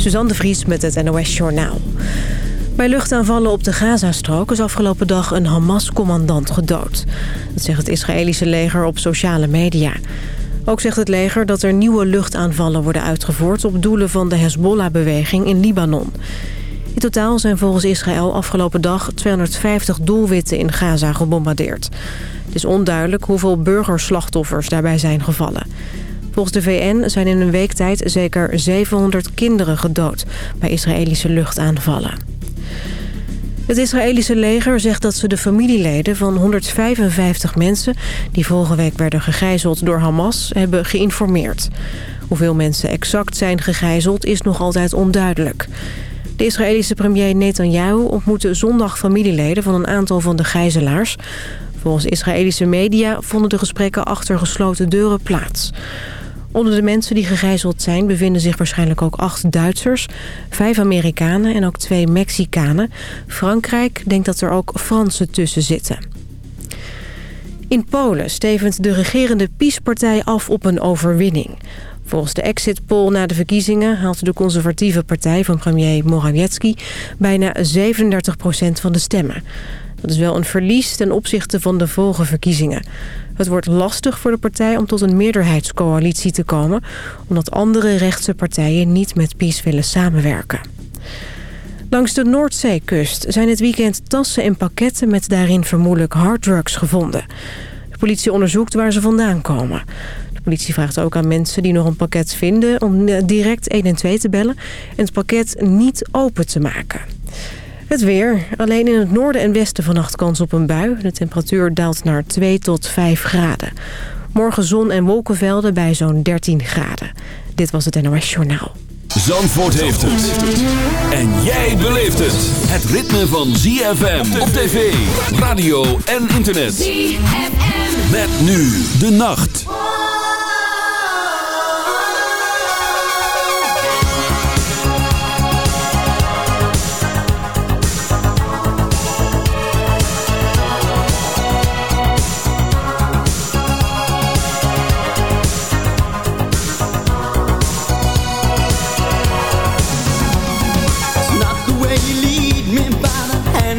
Suzanne de Vries met het NOS Journaal. Bij luchtaanvallen op de Gazastrook is afgelopen dag een Hamas-commandant gedood. Dat zegt het Israëlische leger op sociale media. Ook zegt het leger dat er nieuwe luchtaanvallen worden uitgevoerd... op doelen van de Hezbollah-beweging in Libanon. In totaal zijn volgens Israël afgelopen dag 250 doelwitten in Gaza gebombardeerd. Het is onduidelijk hoeveel burgerslachtoffers daarbij zijn gevallen. Volgens de VN zijn in een week tijd zeker 700 kinderen gedood bij Israëlische luchtaanvallen. Het Israëlische leger zegt dat ze de familieleden van 155 mensen... die vorige week werden gegijzeld door Hamas, hebben geïnformeerd. Hoeveel mensen exact zijn gegijzeld is nog altijd onduidelijk. De Israëlische premier Netanyahu ontmoette zondag familieleden van een aantal van de gijzelaars. Volgens Israëlische media vonden de gesprekken achter gesloten deuren plaats. Onder de mensen die gegijzeld zijn bevinden zich waarschijnlijk ook acht Duitsers, vijf Amerikanen en ook twee Mexicanen. Frankrijk denkt dat er ook Fransen tussen zitten. In Polen stevend de regerende PiS-partij af op een overwinning. Volgens de exit poll na de verkiezingen haalt de conservatieve partij van premier Morawiecki bijna 37% van de stemmen. Dat is wel een verlies ten opzichte van de vorige verkiezingen. Het wordt lastig voor de partij om tot een meerderheidscoalitie te komen... omdat andere rechtse partijen niet met PiS willen samenwerken. Langs de Noordzeekust zijn het weekend tassen en pakketten... met daarin vermoedelijk harddrugs gevonden. De politie onderzoekt waar ze vandaan komen. De politie vraagt ook aan mensen die nog een pakket vinden... om direct 112 te bellen en het pakket niet open te maken. Het weer. Alleen in het noorden en westen vannacht kans op een bui. De temperatuur daalt naar 2 tot 5 graden. Morgen zon en wolkenvelden bij zo'n 13 graden. Dit was het NOS Journaal. Zandvoort heeft het. En jij beleeft het. Het ritme van ZFM op tv, radio en internet. ZFM. Met nu de nacht.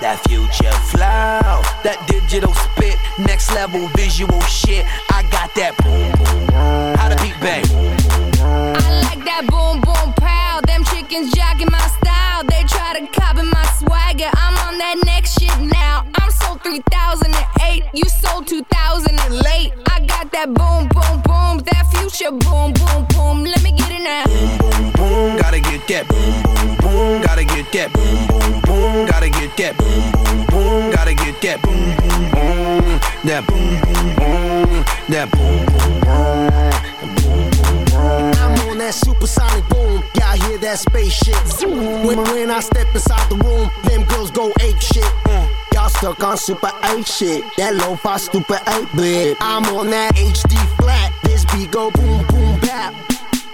that future flow, that digital spit, next level visual shit. I got that boom boom. How to beat bang. I like that boom boom pow. Them chickens jogging my style. They try to copy my swagger. I'm on that next shit now. I'm sold 3008. You sold 2000 and late. That boom, boom, boom, that future boom, boom, boom. Let me get it now. boom, boom, boom, gotta get that boom, boom, boom, gotta get that boom, boom, boom, gotta get that boom, boom, boom, gotta get that boom, boom, boom, that boom, boom, boom, that boom, boom, boom, boom, boom, boom. I'm on that supersonic boom. Y'all hear that spaceship? When, when I step inside the room, them girls go ape shit. Mm. Y'all stuck on super 8 shit. That lo-fi stupid 8 bit. I'm on that HD flat. This beat go boom boom bap.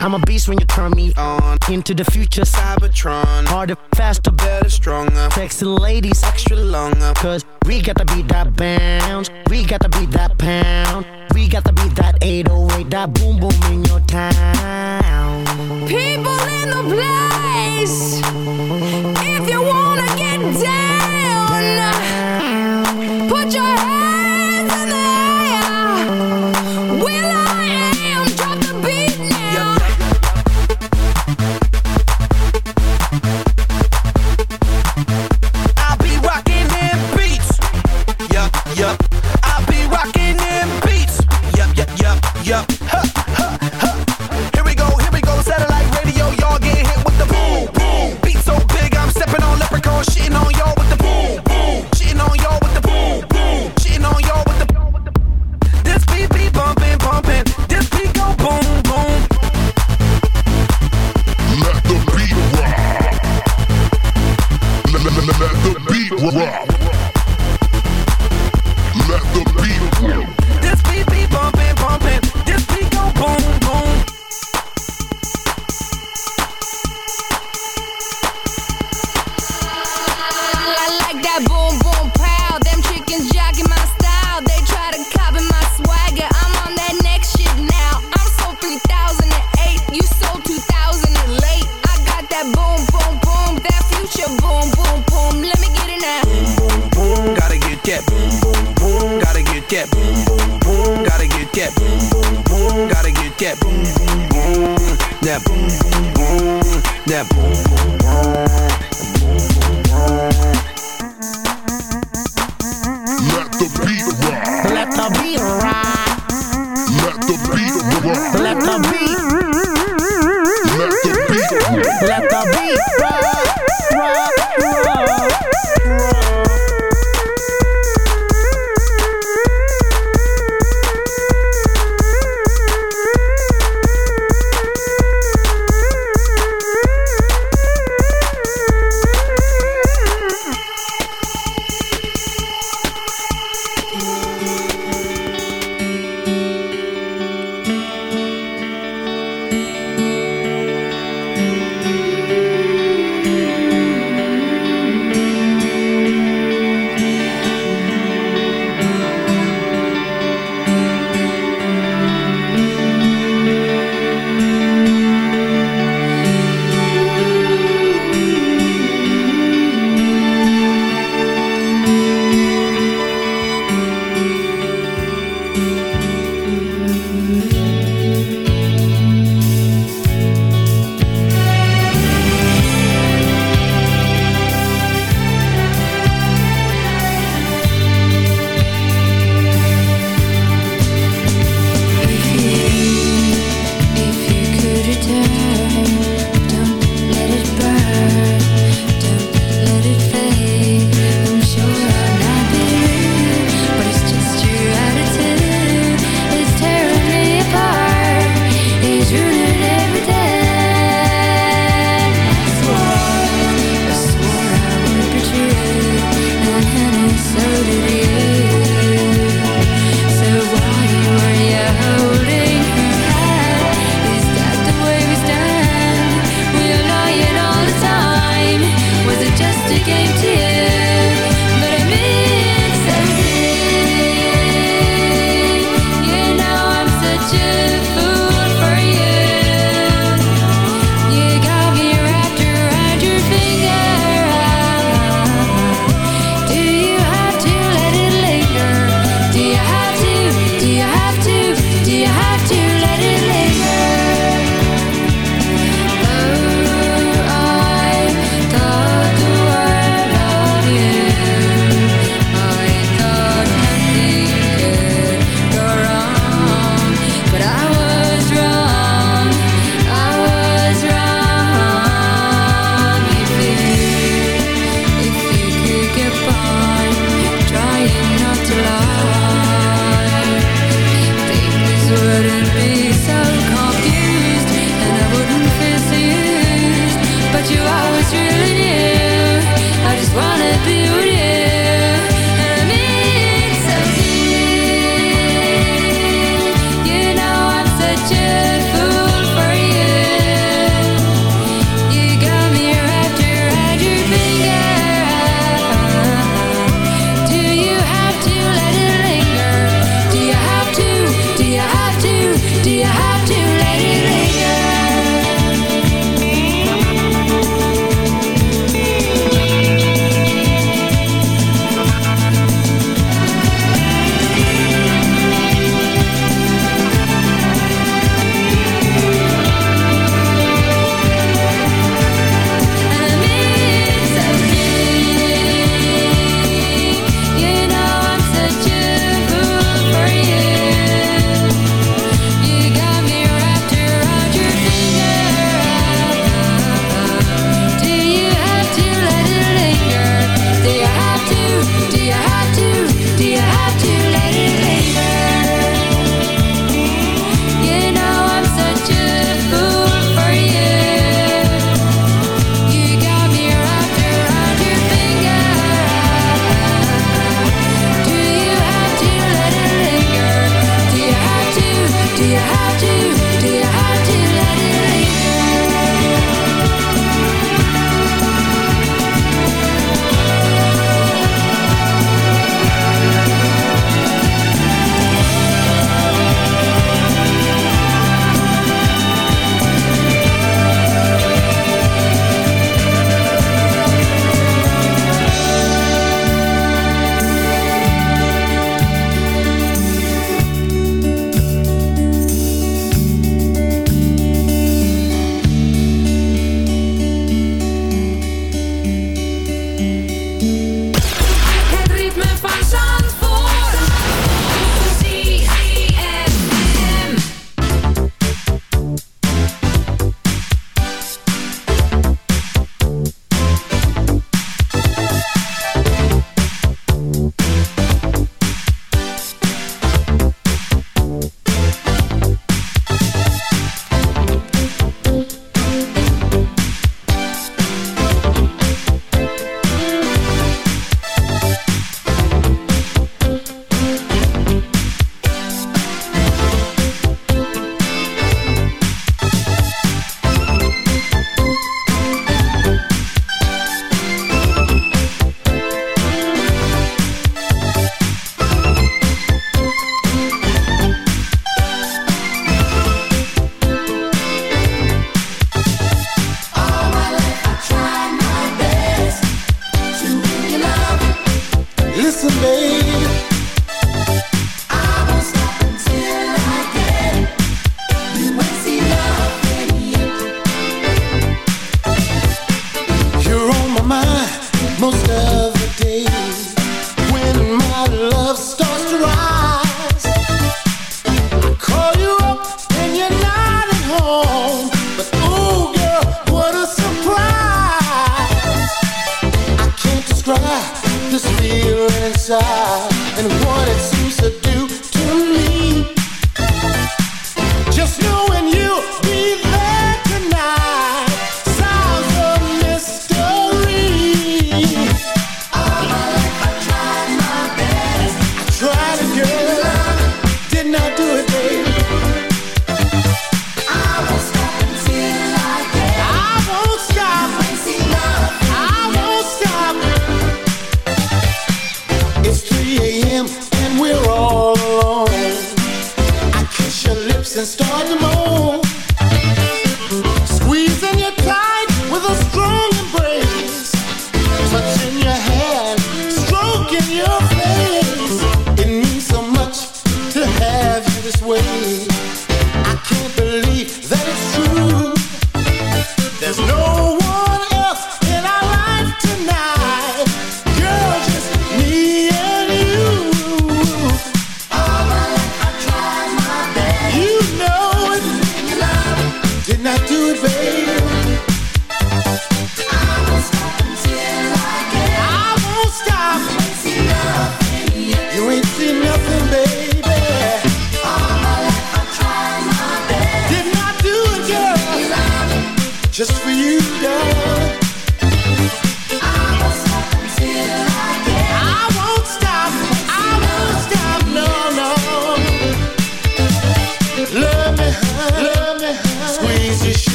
I'm a beast when you turn me on. Into the future, Cybertron, harder, faster, better, stronger, sexy ladies, extra longer. Cause we got to beat that bounce. We got to beat that pound. We got to beat that 808, that boom boom in your town. People in the place. If you wanna get down, put that. Boom, boom, boom, gotta get that. Boom, boom, boom, that. Boom, boom, boom, that. boom, boom, boom. Let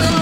your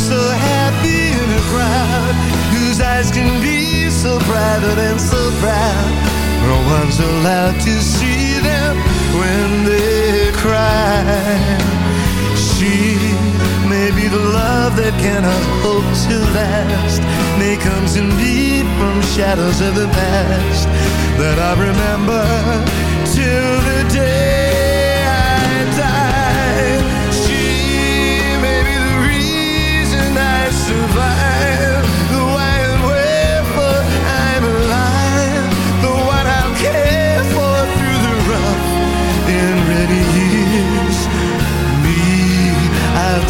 So happy in a crowd whose eyes can be so private and so proud. No one's allowed to see them when they cry. She may be the love that cannot hope to last. May comes in deep from shadows of the past that I remember till the day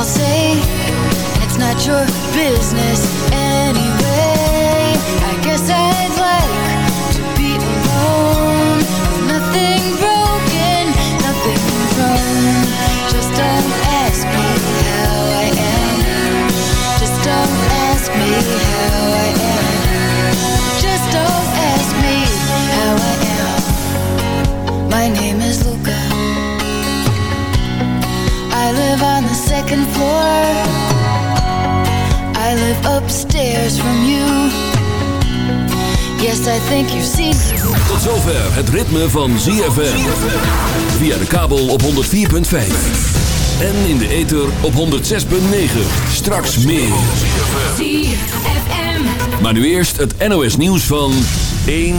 I'll say it's not your business anyway. second floor. I live upstairs from you. Yes, I think you've seen Tot zover het ritme van ZFM Via de kabel op 104.5 En in de ether op 106.9 Straks meer. ZFM Maar nu eerst het NOS nieuws van 1